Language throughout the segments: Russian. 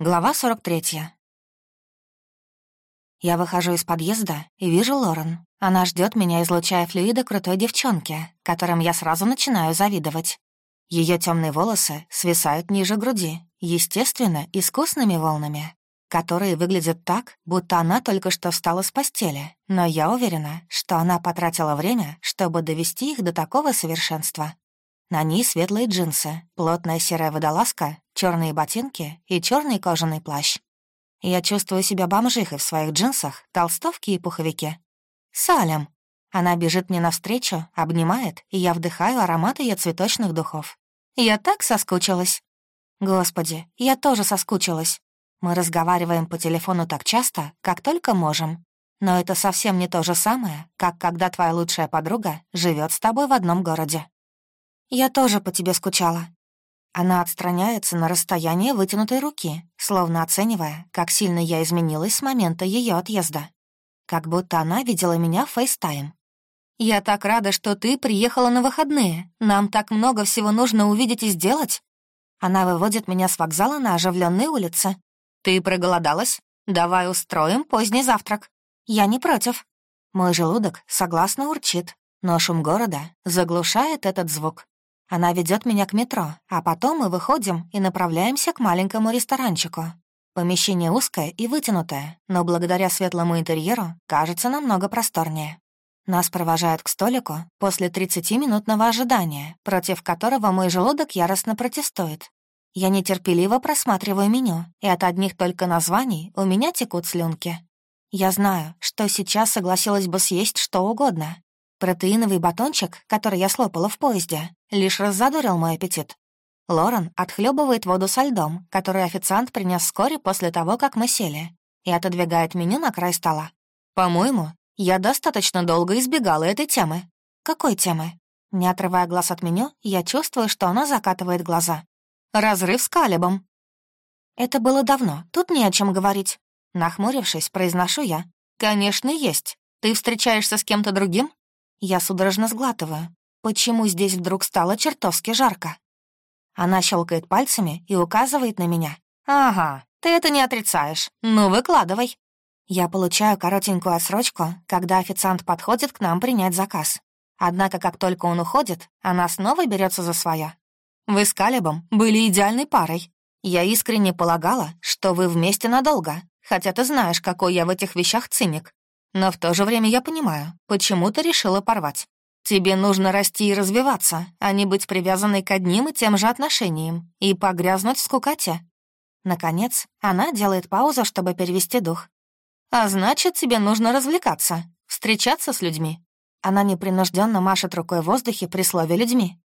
Глава 43. Я выхожу из подъезда и вижу Лорен. Она ждет меня, излучая флюиды крутой девчонки, которым я сразу начинаю завидовать. Ее темные волосы свисают ниже груди, естественно, искусными волнами, которые выглядят так, будто она только что встала с постели, но я уверена, что она потратила время, чтобы довести их до такого совершенства. На ней светлые джинсы, плотная серая водолазка, черные ботинки и черный кожаный плащ. Я чувствую себя бомжихой в своих джинсах, толстовке и пуховике. «Салем!» Она бежит мне навстречу, обнимает, и я вдыхаю аромат ее цветочных духов. Я так соскучилась. Господи, я тоже соскучилась. Мы разговариваем по телефону так часто, как только можем. Но это совсем не то же самое, как когда твоя лучшая подруга живет с тобой в одном городе. «Я тоже по тебе скучала». Она отстраняется на расстояние вытянутой руки, словно оценивая, как сильно я изменилась с момента ее отъезда. Как будто она видела меня в FaceTime. «Я так рада, что ты приехала на выходные. Нам так много всего нужно увидеть и сделать». Она выводит меня с вокзала на оживленные улицы. «Ты проголодалась? Давай устроим поздний завтрак». «Я не против». Мой желудок согласно урчит, но шум города заглушает этот звук. Она ведет меня к метро, а потом мы выходим и направляемся к маленькому ресторанчику. Помещение узкое и вытянутое, но благодаря светлому интерьеру кажется намного просторнее. Нас провожают к столику после 30-минутного ожидания, против которого мой желудок яростно протестует. Я нетерпеливо просматриваю меню, и от одних только названий у меня текут слюнки. Я знаю, что сейчас согласилась бы съесть что угодно, Протеиновый батончик, который я слопала в поезде, лишь раззадорил мой аппетит. Лорен отхлебывает воду со льдом, который официант принес вскоре после того, как мы сели, и отодвигает меню на край стола. По-моему, я достаточно долго избегала этой темы. Какой темы? Не отрывая глаз от меню, я чувствую, что она закатывает глаза. Разрыв с Калебом. Это было давно, тут не о чем говорить. Нахмурившись, произношу я. «Конечно, есть. Ты встречаешься с кем-то другим?» Я судорожно сглатываю. Почему здесь вдруг стало чертовски жарко? Она щелкает пальцами и указывает на меня. «Ага, ты это не отрицаешь. Ну, выкладывай». Я получаю коротенькую отсрочку, когда официант подходит к нам принять заказ. Однако, как только он уходит, она снова берется за своя. Вы с Калебом были идеальной парой. Я искренне полагала, что вы вместе надолго, хотя ты знаешь, какой я в этих вещах циник. Но в то же время я понимаю, почему ты решила порвать. Тебе нужно расти и развиваться, а не быть привязанной к одним и тем же отношениям и погрязнуть в скукоте. Наконец, она делает паузу, чтобы перевести дух. А значит, тебе нужно развлекаться, встречаться с людьми. Она непринужденно машет рукой в воздухе при слове «людьми».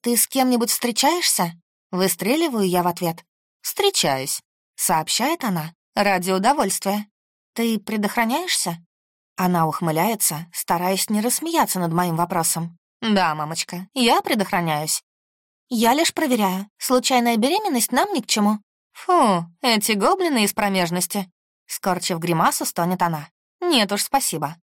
«Ты с кем-нибудь встречаешься?» Выстреливаю я в ответ. «Встречаюсь», — сообщает она, ради удовольствия. «Ты предохраняешься?» Она ухмыляется, стараясь не рассмеяться над моим вопросом. «Да, мамочка, я предохраняюсь». «Я лишь проверяю. Случайная беременность нам ни к чему». «Фу, эти гоблины из промежности». Скорчив гримасу, стонет она. «Нет уж, спасибо.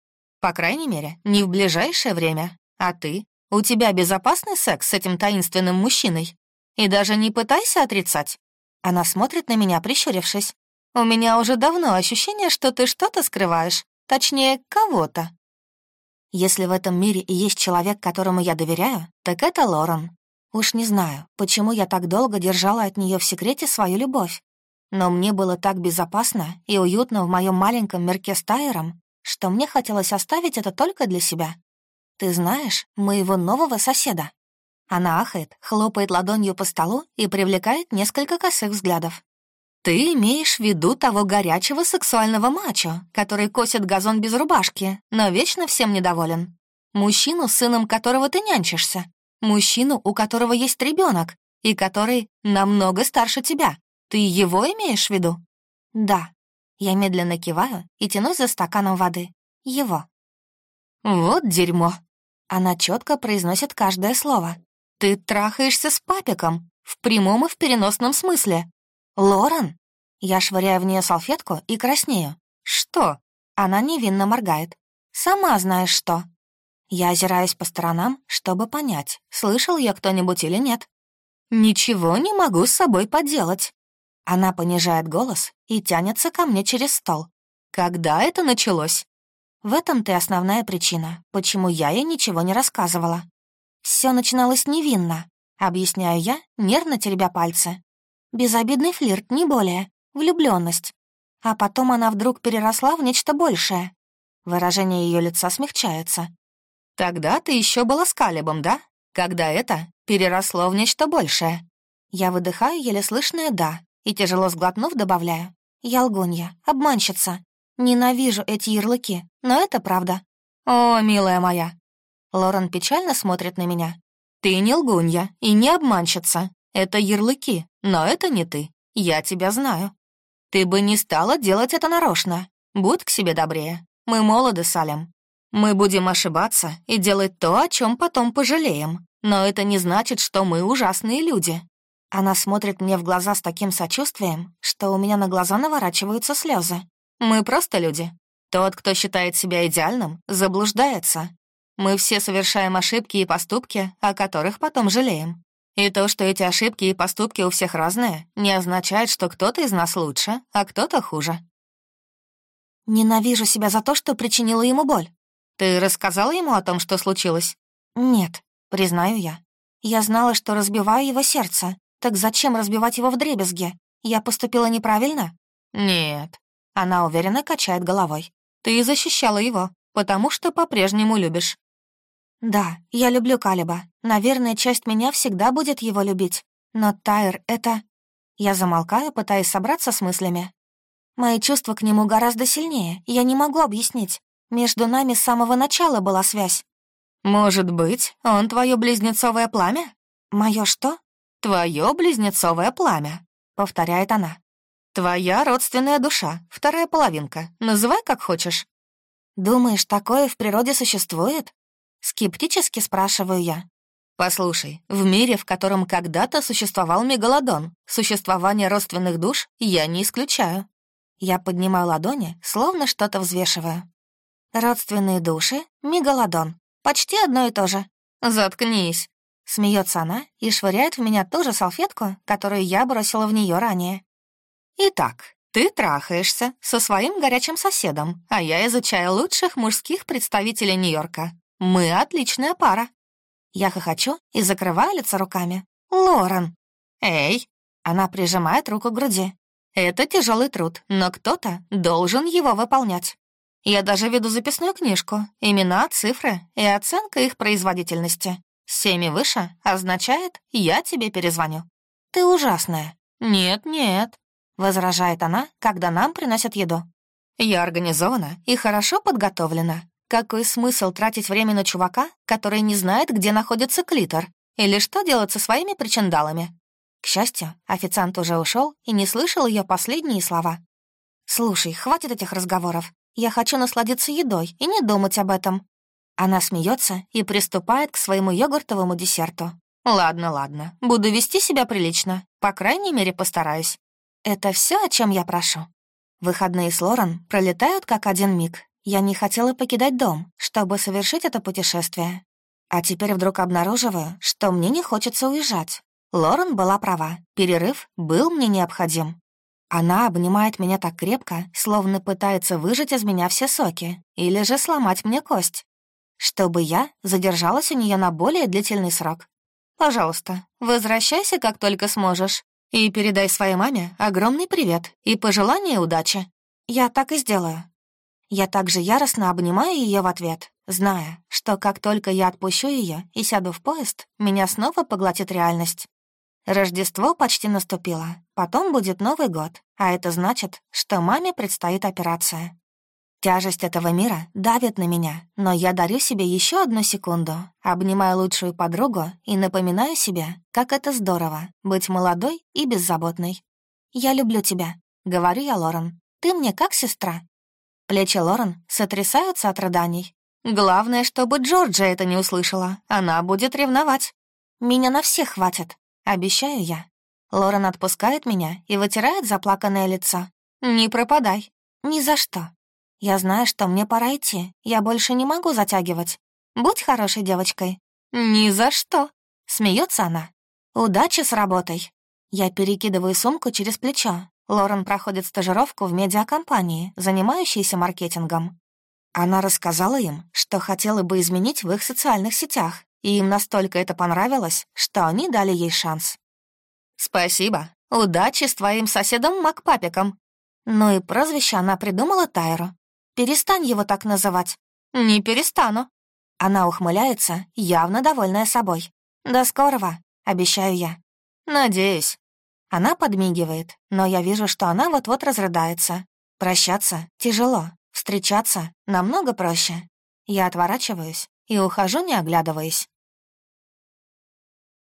По крайней мере, не в ближайшее время. А ты? У тебя безопасный секс с этим таинственным мужчиной? И даже не пытайся отрицать». Она смотрит на меня, прищурившись. «У меня уже давно ощущение, что ты что-то скрываешь. Точнее, кого-то. Если в этом мире и есть человек, которому я доверяю, так это Лорен. Уж не знаю, почему я так долго держала от нее в секрете свою любовь. Но мне было так безопасно и уютно в моем маленьком мирке с Тайером, что мне хотелось оставить это только для себя. Ты знаешь моего нового соседа? Она ахает, хлопает ладонью по столу и привлекает несколько косых взглядов. «Ты имеешь в виду того горячего сексуального мачо, который косит газон без рубашки, но вечно всем недоволен. Мужчину, сыном которого ты нянчишься. Мужчину, у которого есть ребенок, и который намного старше тебя. Ты его имеешь в виду?» «Да». Я медленно киваю и тянусь за стаканом воды. Его. «Вот дерьмо!» Она четко произносит каждое слово. «Ты трахаешься с папиком, в прямом и в переносном смысле. «Лорен?» Я швыряю в нее салфетку и краснею. «Что?» Она невинно моргает. «Сама знаешь что». Я озираюсь по сторонам, чтобы понять, слышал я кто-нибудь или нет. «Ничего не могу с собой поделать». Она понижает голос и тянется ко мне через стол. Когда это началось? В этом ты основная причина, почему я ей ничего не рассказывала. Все начиналось невинно, объясняю я, нервно теребя пальцы. Безобидный флирт, не более, влюбленность. А потом она вдруг переросла в нечто большее. Выражение ее лица смягчается. «Тогда ты еще была с Калибом, да? Когда это переросло в нечто большее?» Я выдыхаю еле слышное «да» и, тяжело сглотнув, добавляю. «Я лгунья, обманщица. Ненавижу эти ярлыки, но это правда». «О, милая моя!» Лорен печально смотрит на меня. «Ты не лгунья и не обманщица. Это ярлыки, но это не ты. Я тебя знаю. Ты бы не стала делать это нарочно. Будь к себе добрее. Мы молоды, Салем. Мы будем ошибаться и делать то, о чем потом пожалеем. Но это не значит, что мы ужасные люди. Она смотрит мне в глаза с таким сочувствием, что у меня на глаза наворачиваются слезы. Мы просто люди. Тот, кто считает себя идеальным, заблуждается. Мы все совершаем ошибки и поступки, о которых потом жалеем. И то, что эти ошибки и поступки у всех разные, не означает, что кто-то из нас лучше, а кто-то хуже. Ненавижу себя за то, что причинила ему боль. Ты рассказала ему о том, что случилось? Нет, признаю я. Я знала, что разбиваю его сердце, так зачем разбивать его в дребезге? Я поступила неправильно? Нет. Она уверенно качает головой. Ты защищала его, потому что по-прежнему любишь. Да, я люблю Калиба. Наверное, часть меня всегда будет его любить. Но Тайр — это... Я замолкаю, пытаясь собраться с мыслями. Мои чувства к нему гораздо сильнее, я не могу объяснить. Между нами с самого начала была связь. «Может быть, он твое близнецовое пламя?» «Мое что?» «Твое близнецовое пламя», — повторяет она. «Твоя родственная душа, вторая половинка. Называй как хочешь». «Думаешь, такое в природе существует?» Скептически спрашиваю я. «Послушай, в мире, в котором когда-то существовал мегалодон, существование родственных душ я не исключаю». Я поднимаю ладони, словно что-то взвешиваю. «Родственные души, мегалодон. Почти одно и то же. Заткнись. Смеется она и швыряет в меня ту же салфетку, которую я бросила в нее ранее. «Итак, ты трахаешься со своим горячим соседом, а я изучаю лучших мужских представителей Нью-Йорка. Мы отличная пара». Я хохочу и закрываю лицо руками. «Лорен!» «Эй!» Она прижимает руку к груди. «Это тяжелый труд, но кто-то должен его выполнять. Я даже веду записную книжку, имена, цифры и оценка их производительности. Семь и выше означает «я тебе перезвоню». «Ты ужасная». «Нет-нет», — возражает она, когда нам приносят еду. «Я организована и хорошо подготовлена. Какой смысл тратить время на чувака, который не знает, где находится клитор, или что делать со своими причиндалами?» К счастью, официант уже ушел и не слышал ее последние слова. «Слушай, хватит этих разговоров. Я хочу насладиться едой и не думать об этом. Она смеется и приступает к своему йогуртовому десерту. «Ладно, ладно, буду вести себя прилично. По крайней мере, постараюсь. Это все, о чем я прошу». Выходные с Лорен пролетают как один миг. Я не хотела покидать дом, чтобы совершить это путешествие. А теперь вдруг обнаруживаю, что мне не хочется уезжать. Лорен была права, перерыв был мне необходим. Она обнимает меня так крепко, словно пытается выжать из меня все соки или же сломать мне кость чтобы я задержалась у нее на более длительный срок. Пожалуйста, возвращайся, как только сможешь, и передай своей маме огромный привет и пожелание удачи. Я так и сделаю. Я также яростно обнимаю ее в ответ, зная, что как только я отпущу ее и сяду в поезд, меня снова поглотит реальность. Рождество почти наступило, потом будет Новый год, а это значит, что маме предстоит операция. Тяжесть этого мира давит на меня, но я дарю себе еще одну секунду, обнимаю лучшую подругу и напоминаю себе, как это здорово — быть молодой и беззаботной. «Я люблю тебя», — говорю я Лорен. «Ты мне как сестра». Плечи Лорен сотрясаются от рыданий. «Главное, чтобы Джорджа это не услышала. Она будет ревновать». «Меня на всех хватит», — обещаю я. Лорен отпускает меня и вытирает заплаканное лицо. «Не пропадай. Ни за что». Я знаю, что мне пора идти. Я больше не могу затягивать. Будь хорошей девочкой». «Ни за что», — смеется она. «Удачи с работой». Я перекидываю сумку через плечо. Лорен проходит стажировку в медиакомпании, занимающейся маркетингом. Она рассказала им, что хотела бы изменить в их социальных сетях, и им настолько это понравилось, что они дали ей шанс. «Спасибо. Удачи с твоим соседом Макпапиком». Ну и прозвище она придумала Тайру. «Перестань его так называть». «Не перестану». Она ухмыляется, явно довольная собой. «До скорого», — обещаю я. «Надеюсь». Она подмигивает, но я вижу, что она вот-вот разрыдается. Прощаться тяжело, встречаться намного проще. Я отворачиваюсь и ухожу, не оглядываясь.